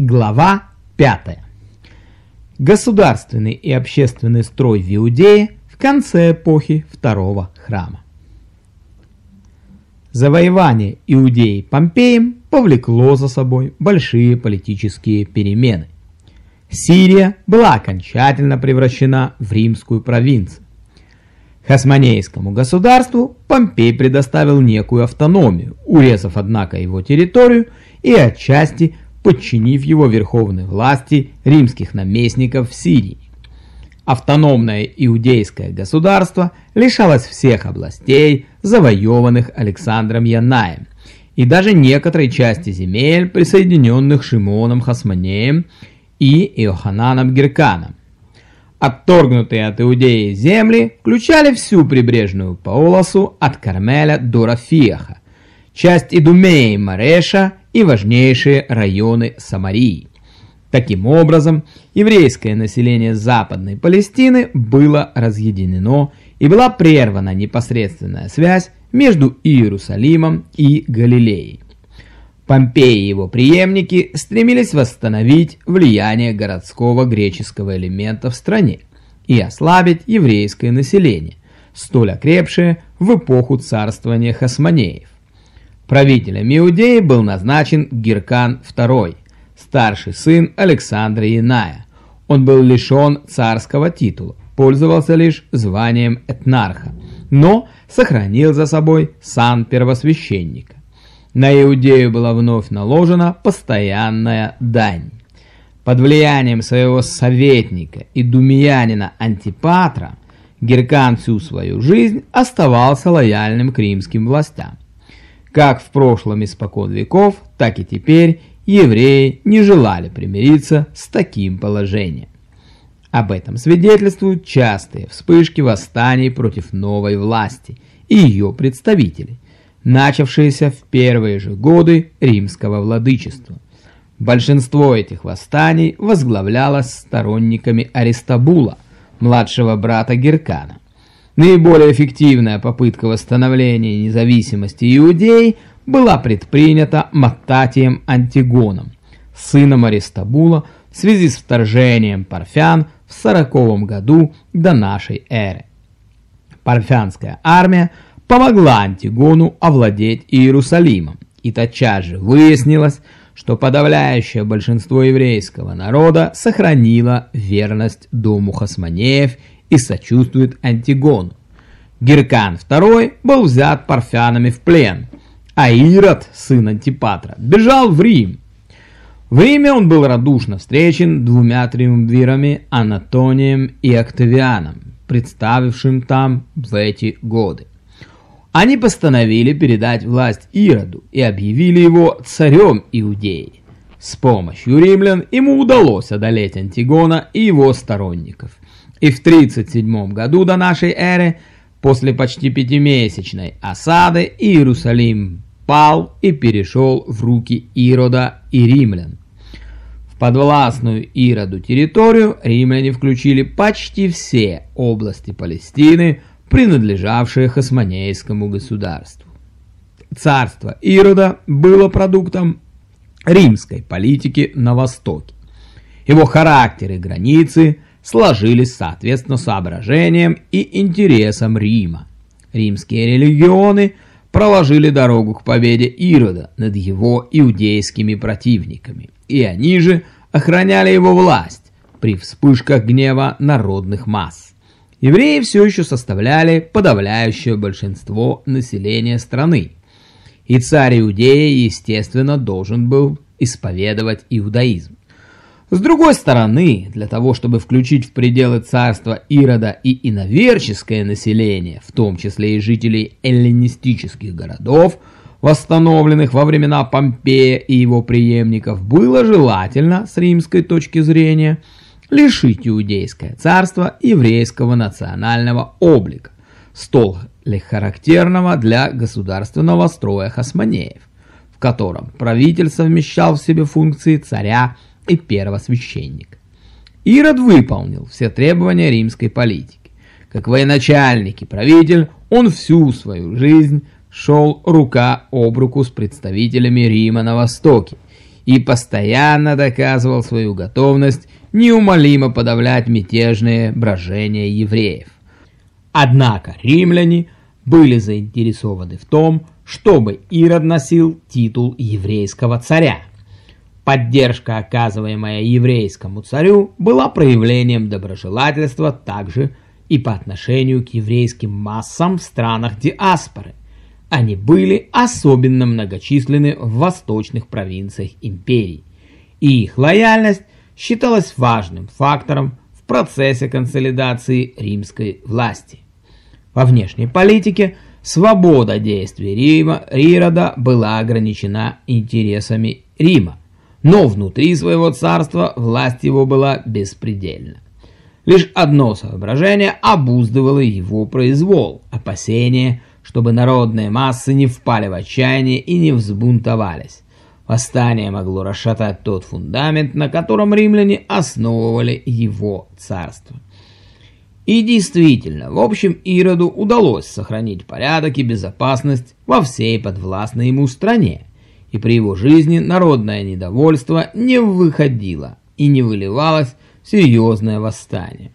Глава 5. Государственный и общественный строй в Иудее в конце эпохи Второго храма. Завоевание Иудеи Помпеем повлекло за собой большие политические перемены. Сирия была окончательно превращена в римскую провинцию. Хасмонейскому государству Помпей предоставил некую автономию, урезав, однако, его территорию и отчасти подчинив его верховной власти римских наместников в Сирии. Автономное иудейское государство лишалось всех областей, завоеванных Александром Янаем, и даже некоторой части земель, присоединенных Шимоном Хасманеем и Иохананом Герканом. Отторгнутые от Иудеи земли включали всю прибрежную полосу от Кармеля до Рафиаха, часть Идумеи Мареша и важнейшие районы Самарии. Таким образом, еврейское население Западной Палестины было разъединено и была прервана непосредственная связь между Иерусалимом и Галилеей. Помпей и его преемники стремились восстановить влияние городского греческого элемента в стране и ослабить еврейское население, столь окрепшее в эпоху царствования Хасмонеев. Правителем Иудеи был назначен Гиркан II, старший сын Александра Яная. Он был лишен царского титула, пользовался лишь званием этнарха, но сохранил за собой сан первосвященника. На Иудею была вновь наложена постоянная дань. Под влиянием своего советника и думиянина Антипатра Геркан всю свою жизнь оставался лояльным к римским властям. Как в прошлом испокон веков, так и теперь евреи не желали примириться с таким положением. Об этом свидетельствуют частые вспышки восстаний против новой власти и ее представителей, начавшиеся в первые же годы римского владычества. Большинство этих восстаний возглавлялось сторонниками Аристабула, младшего брата Геркана. Наиболее эффективная попытка восстановления независимости Иудеи была предпринята Маттатием Антигоном, сыном Аристабула, в связи с вторжением парфян в 40 году до нашей эры. Парфянская армия помогла Антигону овладеть Иерусалимом, и тотчас же выяснилось, что подавляющее большинство еврейского народа сохранило верность дому Хасманеев и сочувствует Антигону. Геркан II был взят парфянами в плен, а Ирод, сын Антипатра, бежал в Рим. В Риме он был радушно встречен двумя триумвирами Анатонием и Октавианом, представившим там в эти годы. Они постановили передать власть Ироду и объявили его царем Иудеи. С помощью римлян ему удалось одолеть Антигона и его сторонников – и в 37 году до нашей эры, после почти пятимесячной осады, Иерусалим пал и перешел в руки Ирода и римлян. В подвластную Ироду территорию римляне включили почти все области Палестины, принадлежавшие Хасмонейскому государству. Царство Ирода было продуктом римской политики на Востоке. Его характер и границы – сложились соответственно соображениям и интересам Рима. Римские религионы проложили дорогу к победе Ирода над его иудейскими противниками, и они же охраняли его власть при вспышках гнева народных масс. Евреи все еще составляли подавляющее большинство населения страны, и царь Иудеи, естественно, должен был исповедовать иудаизм. С другой стороны, для того, чтобы включить в пределы царства Ирода и иноверческое население, в том числе и жителей эллинистических городов, восстановленных во времена Помпея и его преемников, было желательно, с римской точки зрения, лишить иудейское царство еврейского национального облика, столь характерного для государственного строя хасмонеев, в котором правитель совмещал в себе функции царя, и первосвященник. Ирод выполнил все требования римской политики. Как военачальник и правитель, он всю свою жизнь шел рука об руку с представителями Рима на Востоке и постоянно доказывал свою готовность неумолимо подавлять мятежные брожения евреев. Однако римляне были заинтересованы в том, чтобы Ирод носил титул еврейского царя. Поддержка, оказываемая еврейскому царю, была проявлением доброжелательства также и по отношению к еврейским массам в странах диаспоры. Они были особенно многочисленны в восточных провинциях империи, и их лояльность считалась важным фактором в процессе консолидации римской власти. Во внешней политике свобода действий Рима, Ирода была ограничена интересами Рима, но внутри своего царства власть его была беспредельна. Лишь одно соображение обуздывало его произвол – опасение, чтобы народные массы не впали в отчаяние и не взбунтовались. Восстание могло расшатать тот фундамент, на котором римляне основывали его царство. И действительно, в общем, Ироду удалось сохранить порядок и безопасность во всей подвластной ему стране, и при его жизни народное недовольство не выходило и не выливалось в серьезное восстание.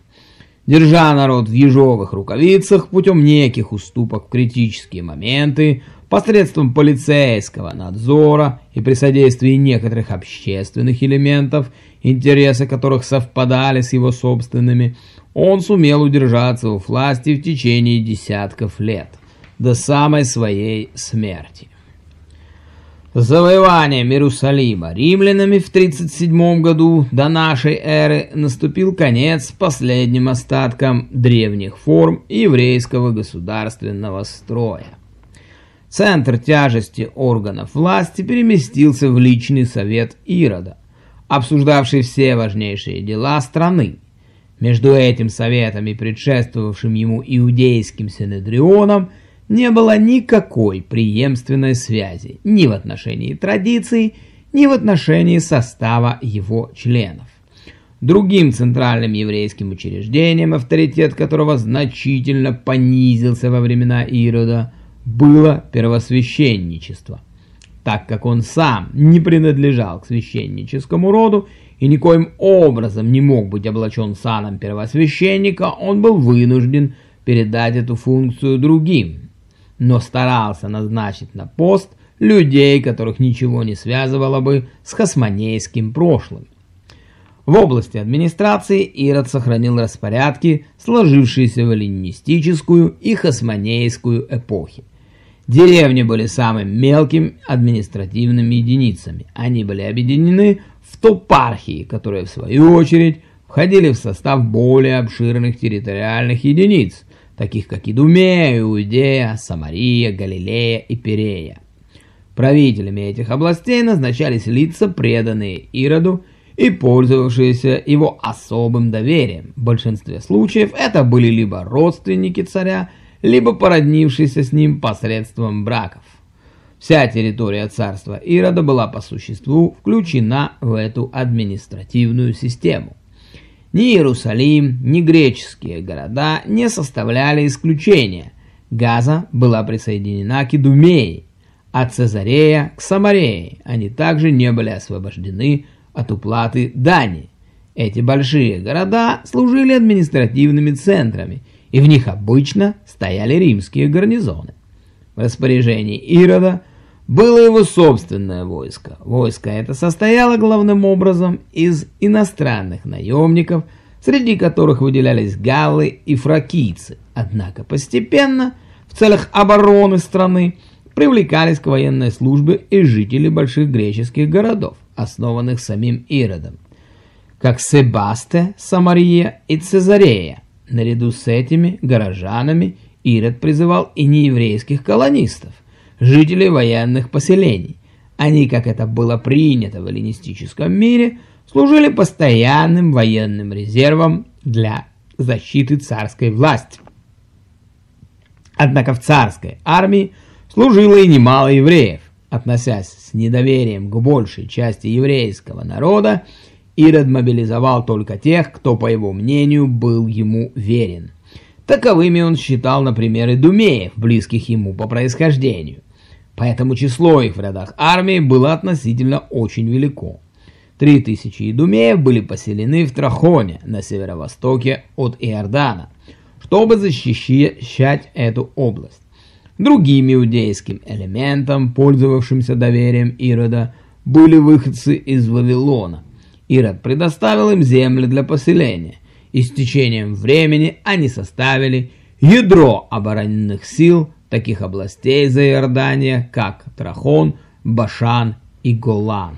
Держа народ в ежовых рукавицах путем неких уступок в критические моменты, посредством полицейского надзора и при содействии некоторых общественных элементов, интересы которых совпадали с его собственными, он сумел удержаться у власти в течение десятков лет, до самой своей смерти. Завоеванием Иерусалима римлянами в 37 году до нашей эры наступил конец последним остаткам древних форм еврейского государственного строя. Центр тяжести органов власти переместился в личный совет Ирода, обсуждавший все важнейшие дела страны. Между этим советом и предшествовавшим ему иудейским синедрионом не было никакой преемственной связи ни в отношении традиций, ни в отношении состава его членов. Другим центральным еврейским учреждением, авторитет которого значительно понизился во времена Ирода, было первосвященничество, так как он сам не принадлежал к священническому роду и никоим образом не мог быть облачен саном первосвященника, он был вынужден передать эту функцию другим, но старался назначить на пост людей, которых ничего не связывало бы с хасмонейским прошлым. В области администрации Ирод сохранил распорядки, сложившиеся в эллинистическую и хасмонейскую эпохи. Деревни были самым мелким административными единицами. Они были объединены в топархии, которые в свою очередь входили в состав более обширных территориальных единиц, таких как Идумея, Иудея, Самария, Галилея и Перея. Правителями этих областей назначались лица, преданные Ироду и пользовавшиеся его особым доверием. В большинстве случаев это были либо родственники царя, либо породнившиеся с ним посредством браков. Вся территория царства Ирода была по существу включена в эту административную систему. Ни Иерусалим, ни греческие города не составляли исключения. Газа была присоединена к Идумее, а Цезарея к Самарее. Они также не были освобождены от уплаты дани. Эти большие города служили административными центрами, и в них обычно стояли римские гарнизоны. В распоряжении Ирода – было его собственное войско. Войско это состояло главным образом из иностранных наемников, среди которых выделялись галлы и фракийцы. Однако постепенно, в целях обороны страны, привлекались к военной службе и жители больших греческих городов, основанных самим Иродом, как Себасте, Самария и Цезарея. Наряду с этими горожанами Ирод призывал и нееврейских колонистов жителей военных поселений. Они, как это было принято в эллинистическом мире, служили постоянным военным резервом для защиты царской власти. Однако в царской армии служило и немало евреев. Относясь с недоверием к большей части еврейского народа, Ирод мобилизовал только тех, кто, по его мнению, был ему верен. Таковыми он считал, например, и думеев, близких ему по происхождению. поэтому число их в рядах армии было относительно очень велико. Три тысячи идумеев были поселены в Трахоне на северо-востоке от Иордана, чтобы защищать эту область. Другим иудейским элементом, пользовавшимся доверием Ирода, были выходцы из Вавилона. Ирод предоставил им земли для поселения, и с течением времени они составили ядро обороненных сил таких областей за Иордания, как Трахон, Башан и Голан.